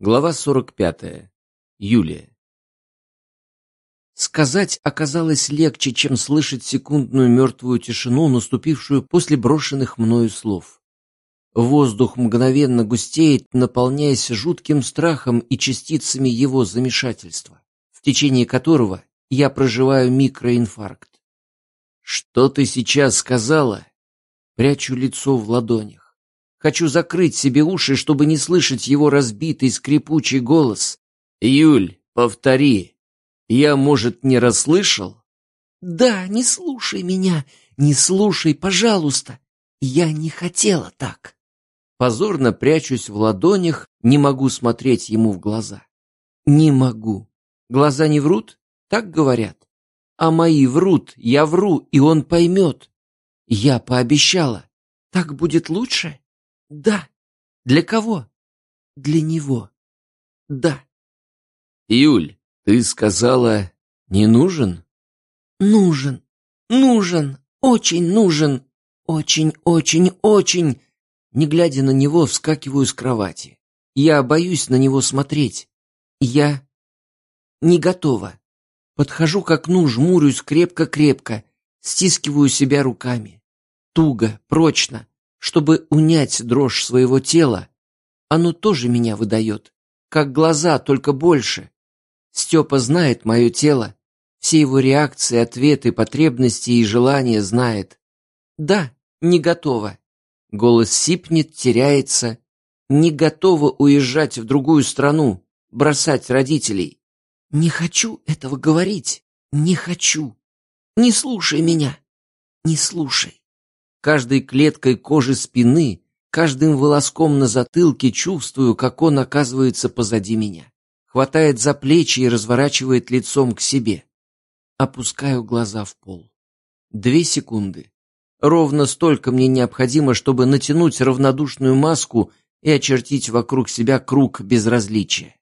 Глава 45. Юлия. Сказать оказалось легче, чем слышать секундную мертвую тишину, наступившую после брошенных мною слов. Воздух мгновенно густеет, наполняясь жутким страхом и частицами его замешательства, в течение которого я проживаю микроинфаркт. «Что ты сейчас сказала?» Прячу лицо в ладонях. Хочу закрыть себе уши, чтобы не слышать его разбитый скрипучий голос. «Юль, повтори. Я, может, не расслышал?» «Да, не слушай меня, не слушай, пожалуйста. Я не хотела так». Позорно прячусь в ладонях, не могу смотреть ему в глаза. Не могу. Глаза не врут? Так говорят. А мои врут, я вру, и он поймет. Я пообещала. Так будет лучше? Да. Для кого? Для него. Да. Юль, ты сказала, не нужен? Нужен. Нужен. Очень нужен. Очень-очень-очень. Не глядя на него, вскакиваю с кровати. Я боюсь на него смотреть. Я не готова. Подхожу к окну, жмурюсь крепко-крепко, стискиваю себя руками. Туго, прочно, чтобы унять дрожь своего тела. Оно тоже меня выдает, как глаза, только больше. Степа знает мое тело, все его реакции, ответы, потребности и желания знает. Да, не готова. Голос сипнет, теряется. Не готова уезжать в другую страну, бросать родителей. Не хочу этого говорить. Не хочу. Не слушай меня. Не слушай. Каждой клеткой кожи спины, каждым волоском на затылке чувствую, как он оказывается позади меня. Хватает за плечи и разворачивает лицом к себе. Опускаю глаза в пол. Две секунды. Ровно столько мне необходимо, чтобы натянуть равнодушную маску и очертить вокруг себя круг безразличия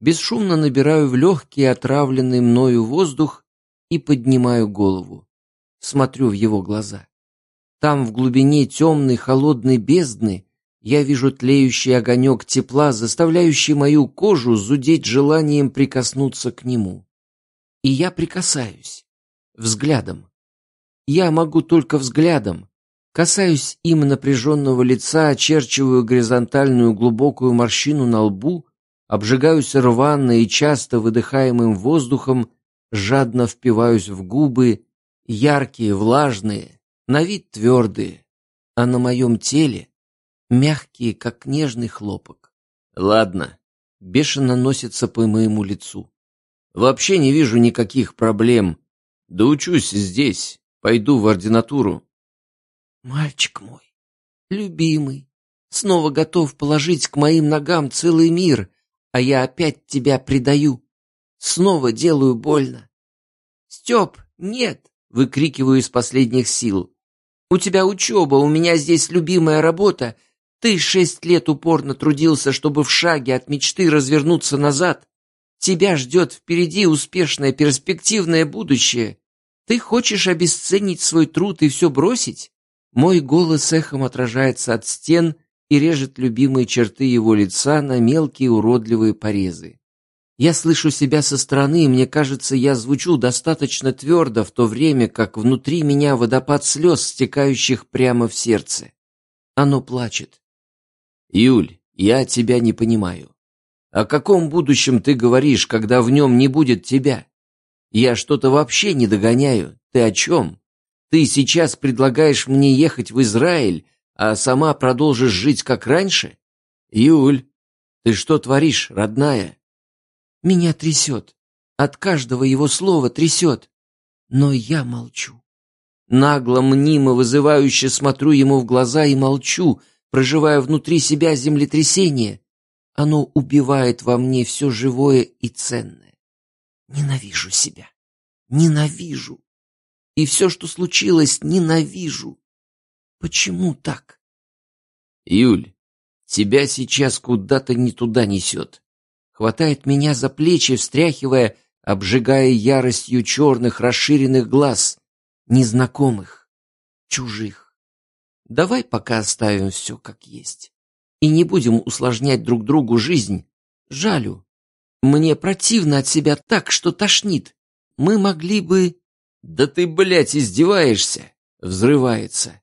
бесшумно набираю в легкий отравленный мною воздух и поднимаю голову. Смотрю в его глаза. Там, в глубине темной холодной бездны, я вижу тлеющий огонек тепла, заставляющий мою кожу зудеть желанием прикоснуться к нему. И я прикасаюсь. Взглядом. Я могу только взглядом. Касаюсь им напряженного лица, очерчиваю горизонтальную глубокую морщину на лбу, обжигаюсь рвано и часто выдыхаемым воздухом, жадно впиваюсь в губы, яркие, влажные, на вид твердые, а на моем теле мягкие, как нежный хлопок. Ладно, бешено носится по моему лицу. Вообще не вижу никаких проблем. Да учусь здесь, пойду в ординатуру. Мальчик мой, любимый, снова готов положить к моим ногам целый мир, а я опять тебя предаю. Снова делаю больно. Степ, нет, выкрикиваю из последних сил. У тебя учеба, у меня здесь любимая работа. Ты шесть лет упорно трудился, чтобы в шаге от мечты развернуться назад. Тебя ждет впереди успешное перспективное будущее. Ты хочешь обесценить свой труд и все бросить? Мой голос эхом отражается от стен, и режет любимые черты его лица на мелкие уродливые порезы. Я слышу себя со стороны, и мне кажется, я звучу достаточно твердо, в то время как внутри меня водопад слез, стекающих прямо в сердце. Оно плачет. «Юль, я тебя не понимаю. О каком будущем ты говоришь, когда в нем не будет тебя? Я что-то вообще не догоняю. Ты о чем? Ты сейчас предлагаешь мне ехать в Израиль, а сама продолжишь жить как раньше? Юль, ты что творишь, родная? Меня трясет. От каждого его слова трясет. Но я молчу. Нагло, мнимо, вызывающе смотрю ему в глаза и молчу, проживая внутри себя землетрясение. Оно убивает во мне все живое и ценное. Ненавижу себя. Ненавижу. И все, что случилось, ненавижу. Почему так? Юль, тебя сейчас куда-то не туда несет. Хватает меня за плечи, встряхивая, обжигая яростью черных расширенных глаз, незнакомых, чужих. Давай пока оставим все как есть и не будем усложнять друг другу жизнь. жалю. Мне противно от себя так, что тошнит. Мы могли бы... Да ты, блядь, издеваешься? Взрывается.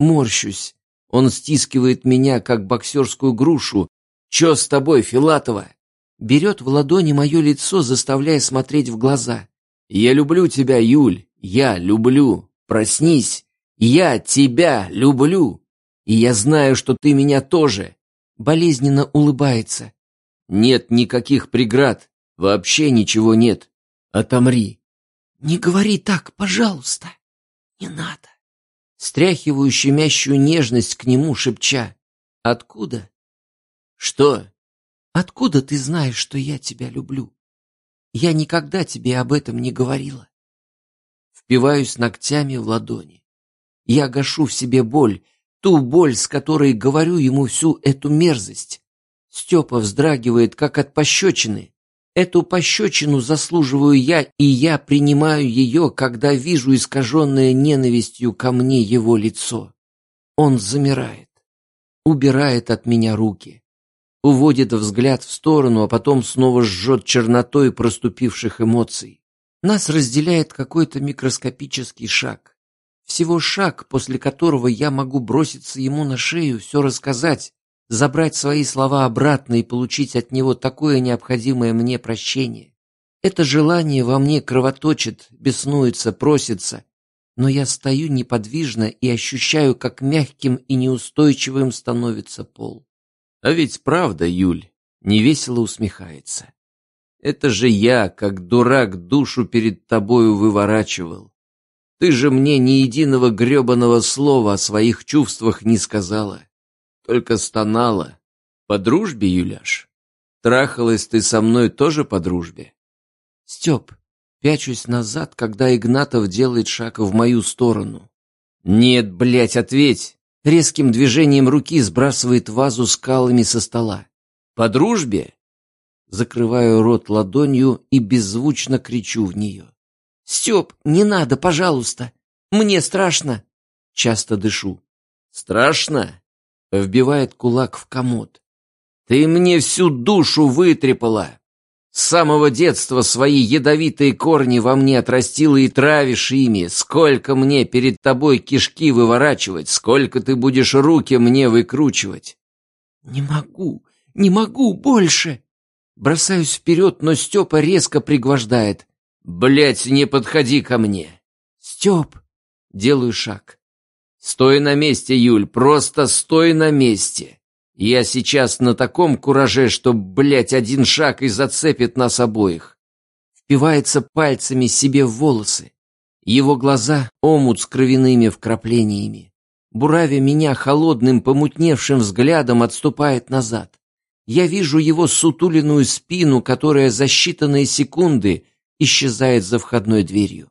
Морщусь. Он стискивает меня, как боксерскую грушу. Че с тобой, Филатова? Берет в ладони мое лицо, заставляя смотреть в глаза. Я люблю тебя, Юль. Я люблю. Проснись. Я тебя люблю. И я знаю, что ты меня тоже. Болезненно улыбается. Нет никаких преград. Вообще ничего нет. Отомри. Не говори так, пожалуйста. Не надо. Стряхиваю щемящую нежность к нему, шепча. Откуда? Что? Откуда ты знаешь, что я тебя люблю? Я никогда тебе об этом не говорила. Впиваюсь ногтями в ладони. Я гашу в себе боль, ту боль, с которой говорю ему всю эту мерзость. Степа вздрагивает, как от пощечины. Эту пощечину заслуживаю я, и я принимаю ее, когда вижу искаженное ненавистью ко мне его лицо. Он замирает, убирает от меня руки, уводит взгляд в сторону, а потом снова жжет чернотой проступивших эмоций. Нас разделяет какой-то микроскопический шаг. Всего шаг, после которого я могу броситься ему на шею, все рассказать, забрать свои слова обратно и получить от него такое необходимое мне прощение. Это желание во мне кровоточит, беснуется, просится, но я стою неподвижно и ощущаю, как мягким и неустойчивым становится пол. А ведь правда, Юль, невесело усмехается. Это же я, как дурак, душу перед тобою выворачивал. Ты же мне ни единого гребаного слова о своих чувствах не сказала только стонала. По дружбе, Юляш? Трахалась ты со мной тоже по дружбе? Степ, пячусь назад, когда Игнатов делает шаг в мою сторону. Нет, блядь, ответь! Резким движением руки сбрасывает вазу с калами со стола. По дружбе? Закрываю рот ладонью и беззвучно кричу в нее. Степ, не надо, пожалуйста. Мне страшно. Часто дышу. Страшно? Вбивает кулак в комод. Ты мне всю душу вытрепала. С самого детства свои ядовитые корни во мне отрастила и травишь ими. Сколько мне перед тобой кишки выворачивать, сколько ты будешь руки мне выкручивать. Не могу, не могу больше. Бросаюсь вперед, но Степа резко пригвождает. Блять, не подходи ко мне. Степ, делаю шаг. Стой на месте, Юль, просто стой на месте. Я сейчас на таком кураже, что, блядь, один шаг и зацепит нас обоих. Впивается пальцами себе в волосы. Его глаза — омут с кровяными вкраплениями. Буравя меня холодным, помутневшим взглядом, отступает назад. Я вижу его сутуленную спину, которая за считанные секунды исчезает за входной дверью.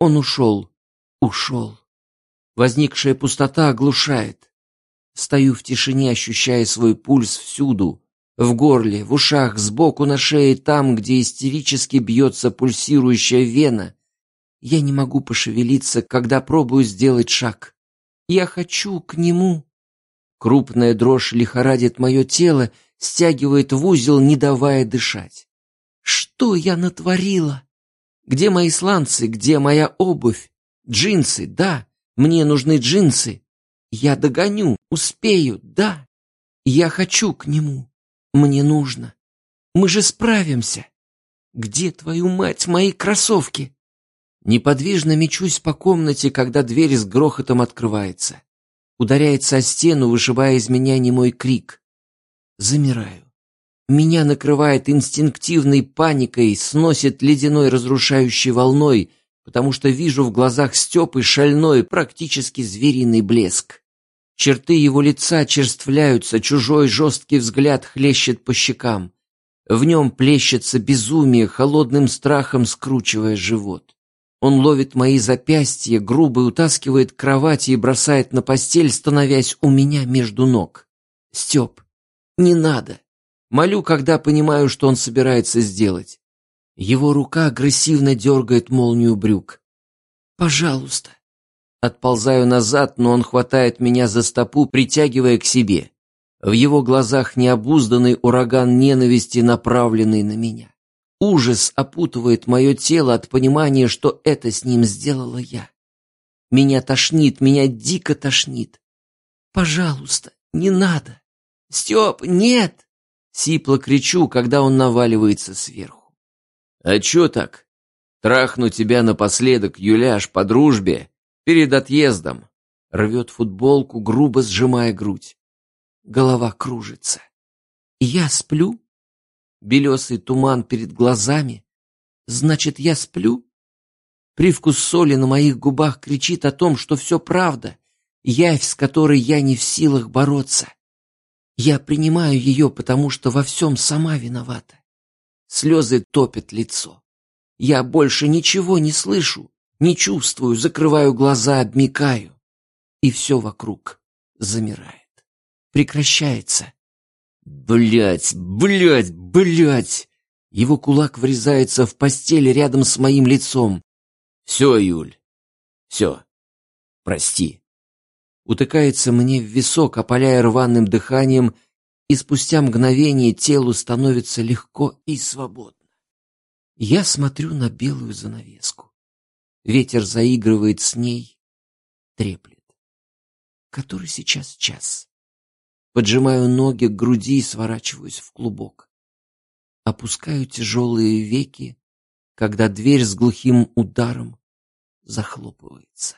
Он ушел, ушел. Возникшая пустота оглушает. Стою в тишине, ощущая свой пульс всюду. В горле, в ушах, сбоку на шее, там, где истерически бьется пульсирующая вена. Я не могу пошевелиться, когда пробую сделать шаг. Я хочу к нему. Крупная дрожь лихорадит мое тело, стягивает в узел, не давая дышать. Что я натворила? Где мои сланцы, где моя обувь? Джинсы, да, мне нужны джинсы. Я догоню, успею, да. Я хочу к нему. Мне нужно. Мы же справимся. Где, твою мать, мои кроссовки? Неподвижно мечусь по комнате, когда дверь с грохотом открывается. Ударяется о стену, вышибая из меня немой крик. Замираю. Меня накрывает инстинктивной паникой, сносит ледяной разрушающей волной, потому что вижу в глазах Степы шальной, практически звериный блеск. Черты его лица черствляются, чужой жесткий взгляд хлещет по щекам. В нем плещется безумие, холодным страхом скручивая живот. Он ловит мои запястья, грубо утаскивает к кровати и бросает на постель, становясь у меня между ног. Степ, не надо. Молю, когда понимаю, что он собирается сделать. Его рука агрессивно дергает молнию брюк. «Пожалуйста». Отползаю назад, но он хватает меня за стопу, притягивая к себе. В его глазах необузданный ураган ненависти, направленный на меня. Ужас опутывает мое тело от понимания, что это с ним сделала я. Меня тошнит, меня дико тошнит. Пожалуйста, не надо. Степ, нет! Сипло кричу, когда он наваливается сверху. А чё так? Трахну тебя напоследок, Юляш, по дружбе, перед отъездом. Рвет футболку, грубо сжимая грудь. Голова кружится. Я сплю? Белесый туман перед глазами. Значит, я сплю? Привкус соли на моих губах кричит о том, что все правда, явь, с которой я не в силах бороться. Я принимаю ее, потому что во всем сама виновата. Слезы топят лицо. Я больше ничего не слышу, не чувствую, закрываю глаза, обмикаю. И все вокруг замирает. Прекращается. Блять, блять, блять! Его кулак врезается в постель рядом с моим лицом. Все, Юль, все, прости. Утыкается мне в висок, опаляя рваным дыханием, и спустя мгновение телу становится легко и свободно. Я смотрю на белую занавеску. Ветер заигрывает с ней, треплет. Который сейчас час. Поджимаю ноги к груди и сворачиваюсь в клубок. Опускаю тяжелые веки, когда дверь с глухим ударом захлопывается.